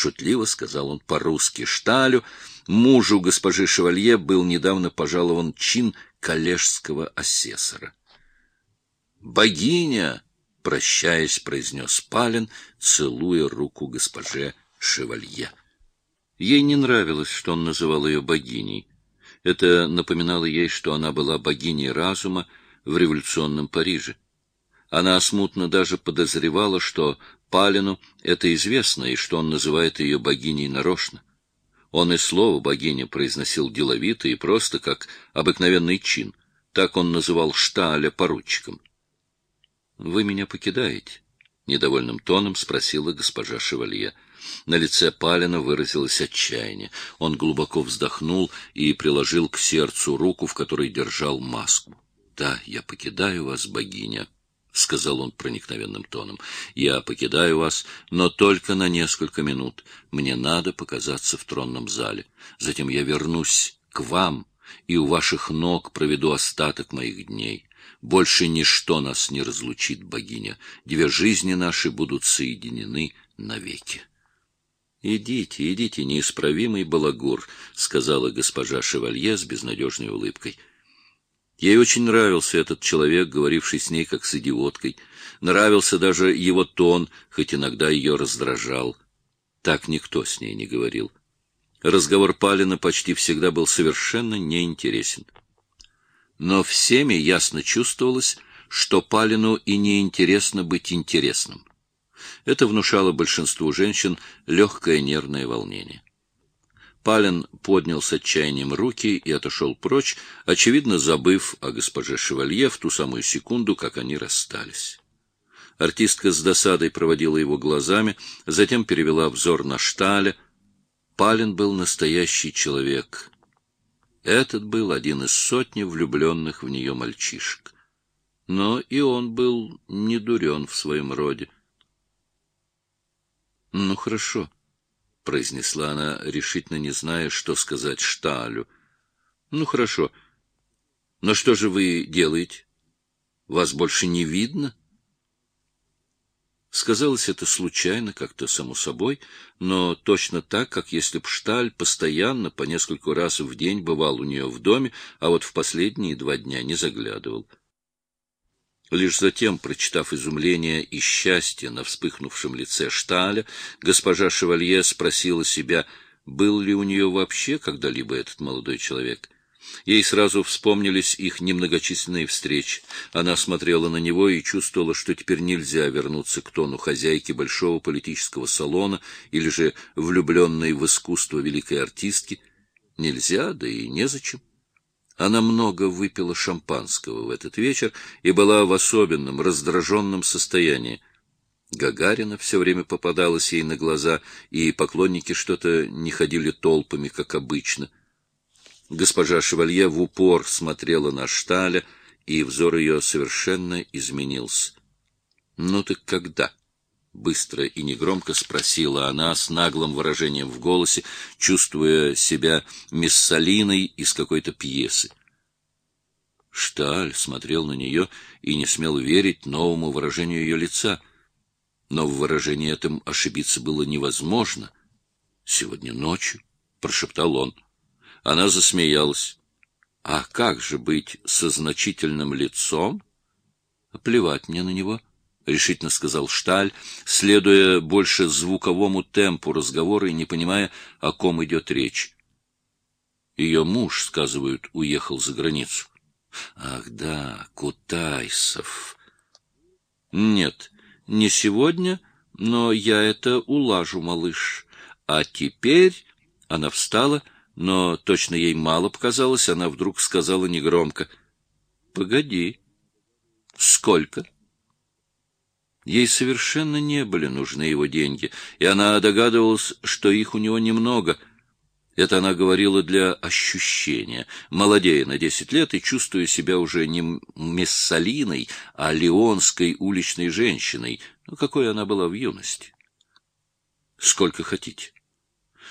шутливо сказал он по-русски Шталю. Мужу госпожи Шевалье был недавно пожалован чин коллежского асессора. «Богиня!» — прощаясь, произнес Палин, целуя руку госпоже Шевалье. Ей не нравилось, что он называл ее богиней. Это напоминало ей, что она была богиней разума в революционном Париже. Она смутно даже подозревала, что Палину это известно, и что он называет ее богиней нарочно. Он и слово «богиня» произносил деловито и просто, как обыкновенный чин. Так он называл Шталя поручиком. «Вы меня покидаете?» — недовольным тоном спросила госпожа Шевалье. На лице Палина выразилось отчаяние. Он глубоко вздохнул и приложил к сердцу руку, в которой держал маску. «Да, я покидаю вас, богиня», — сказал он проникновенным тоном. «Я покидаю вас, но только на несколько минут. Мне надо показаться в тронном зале. Затем я вернусь к вам и у ваших ног проведу остаток моих дней. Больше ничто нас не разлучит, богиня. Две жизни наши будут соединены навеки». «Идите, идите, неисправимый балагур», — сказала госпожа Шевалье с безнадежной улыбкой. Ей очень нравился этот человек, говоривший с ней как с идиоткой. Нравился даже его тон, хоть иногда ее раздражал. Так никто с ней не говорил. Разговор Палина почти всегда был совершенно неинтересен. Но всеми ясно чувствовалось, что Палину и неинтересно быть интересным. Это внушало большинству женщин легкое нервное волнение. Палин поднял с отчаянием руки и отошел прочь, очевидно забыв о госпоже Шевалье в ту самую секунду, как они расстались. Артистка с досадой проводила его глазами, затем перевела взор на Шталя. Палин был настоящий человек. Этот был один из сотни влюбленных в нее мальчишек. Но и он был не дурен в своем роде. — Ну, хорошо, — произнесла она, решительно не зная, что сказать Шталю. — Ну, хорошо. Но что же вы делаете? Вас больше не видно? Сказалось это случайно, как-то само собой, но точно так, как если б Шталь постоянно по нескольку раз в день бывал у нее в доме, а вот в последние два дня не заглядывал. — Лишь затем, прочитав изумление и счастье на вспыхнувшем лице Шталя, госпожа Шевалье спросила себя, был ли у нее вообще когда-либо этот молодой человек. Ей сразу вспомнились их немногочисленные встречи. Она смотрела на него и чувствовала, что теперь нельзя вернуться к тону хозяйки большого политического салона или же влюбленной в искусство великой артистки. Нельзя, да и незачем. Она много выпила шампанского в этот вечер и была в особенном, раздраженном состоянии. Гагарина все время попадалась ей на глаза, и поклонники что-то не ходили толпами, как обычно. Госпожа Шевалье в упор смотрела на Шталя, и взор ее совершенно изменился. — Ну так когда? — быстро и негромко спросила она с наглым выражением в голосе, чувствуя себя миссалиной из какой-то пьесы. Шталь смотрел на нее и не смел верить новому выражению ее лица. Но в выражении этом ошибиться было невозможно. «Сегодня ночью», — прошептал он. Она засмеялась. «А как же быть со значительным лицом?» «Плевать мне на него», — решительно сказал Шталь, следуя больше звуковому темпу разговора и не понимая, о ком идет речь. Ее муж, сказывают, уехал за границу. Ах да, Кутайсов. Нет, не сегодня, но я это улажу, малыш. А теперь она встала, но точно ей мало показалось, она вдруг сказала негромко. — Погоди. — Сколько? Ей совершенно не были нужны его деньги, и она догадывалась, что их у него немного — это она говорила для ощущения, молодея на десять лет и чувствуя себя уже не Мессалиной, а леонской уличной женщиной, ну, какой она была в юности. «Сколько хотите?»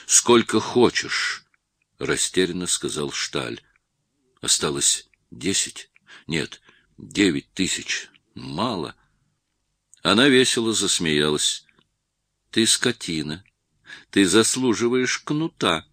«Сколько хочешь», — растерянно сказал Шталь. «Осталось десять? Нет, девять тысяч. Мало». Она весело засмеялась. «Ты скотина. Ты заслуживаешь кнута.